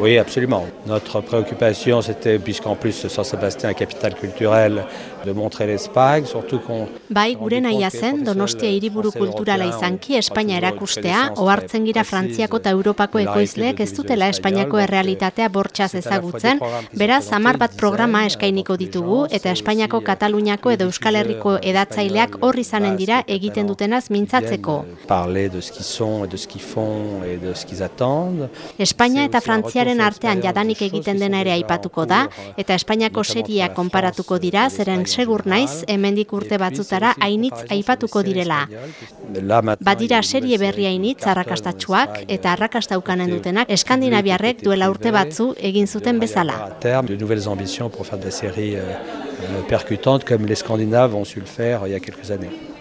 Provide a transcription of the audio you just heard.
Oui, absolument. Notre préoccupation, c'était, puisqu'en plus Saint-Sébastien est capitale culturelle, de montrer l'Espagne, surtout qu'on... Bai, gure nahia zen, Donostia hiriburu kulturala izanki, Espainia erakustea, ohartzen gira Frantziako eta Europako ekoizleek ez dutela Espainiako errealitatea bortxaz ezagutzen, beraz, hamar bat programa eskainiko ditugu, eta Espainiako Kataluniako edo Euskal Herriko edatzaileak horri izanen dira egiten dutenaz mintzatzeko. Parler de ce qu'ils sont, de ce qu'ils font, et de ce qu'ils attendent. Espainia eta Frantziaren artean jadanik egiten dena ere aipatuko da, eta Espainiako seria konparatuko dira, zeren segur naiz, hemendik urte batzutara hainitz aipatuko direla. Badira serie berri hainitz arrakastatxuak eta arrakastaukanen dutenak Eskandinaviarrek duela urte batzu egin zuten bezala. De nouvelles ambitions pour faire des séries euh, percutantes comme les Scandinaves ont su le faire il y a quelques années.